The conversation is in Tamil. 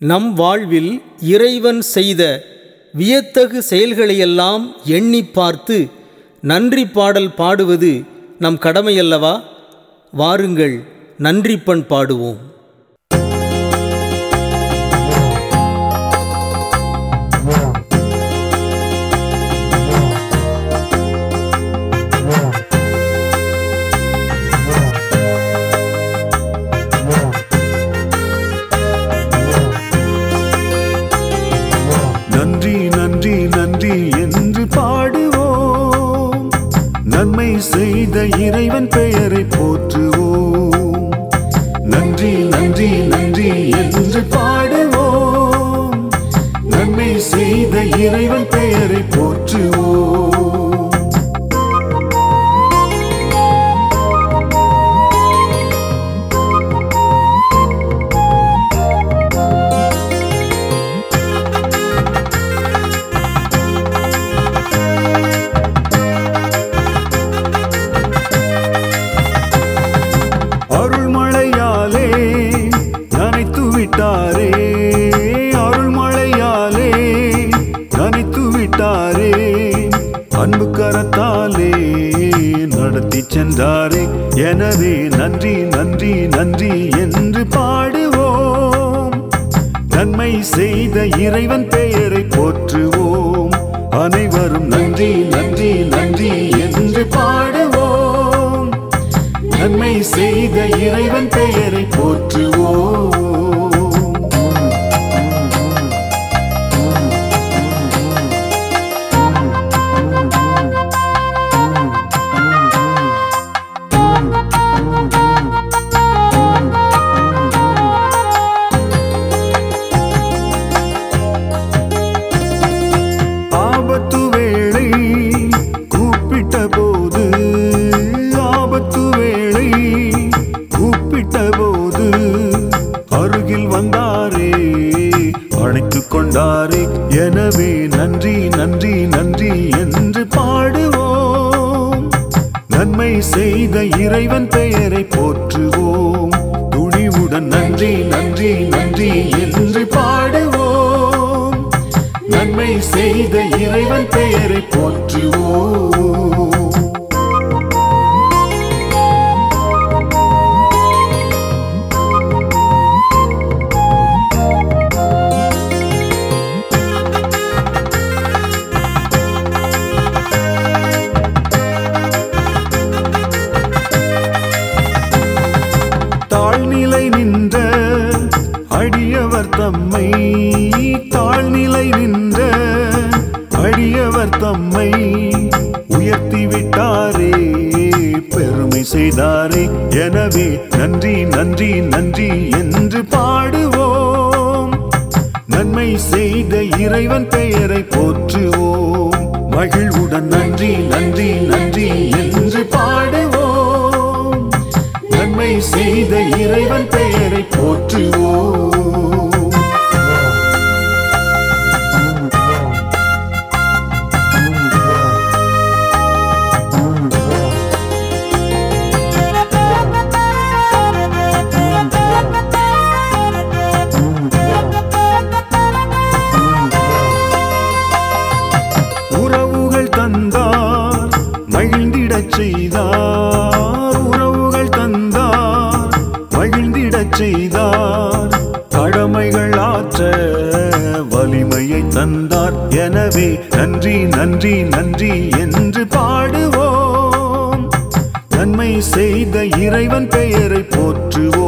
நம் வாழ்வில் இறைவன் செய்த வியத்தகு செயல்களையெல்லாம் எண்ணிப் பார்த்து நன்றி பாடல் பாடுவது நம் கடமையல்லவா? வாருங்கள் நன்றிப்பண் பாடுவோம். இறைவன் பெயரை போற்றுவோம். நன்றி நன்றி நன்றி என்று அன்பு கரத்தாலே நடத்தி சென்றாரே. எனவே நன்றி நன்றி நன்றி என்று பாடுவோம். நன்மை செய்த இறைவன் பெயரை போற்றுவோம். அனைவரும் நன்றி நன்றி நன்றி என்று பாடுவோம். நன்மை செய்த இறைவன் பெயரை போற்றுவோம். கூப்பிட்ட போது அருகில் வந்தாரே அழைத்து கொண்டாரே. எனவே நன்றி நன்றி நன்றி என்று பாடுவோம். நன்மை செய்த இறைவன் பெயரை போற்றுவோம். துணிவுடன் நன்றி நன்றி நன்றி என்று பாடுவோம். நன்மை செய்த இறைவன் பெயரை போற்றுவோம். நன்றி நன்றி நன்றி நன்றி என்று பாடுவோம். நன்மை செய்த இறைவன் பெயரை போற்றுவோம். மகிழ்வுடன் தந்தார் எனவே நன்றி நன்றி நன்றி என்று பாடுவோம். நன்மை செய்த இறைவன் பெயரை போற்றுவோம்.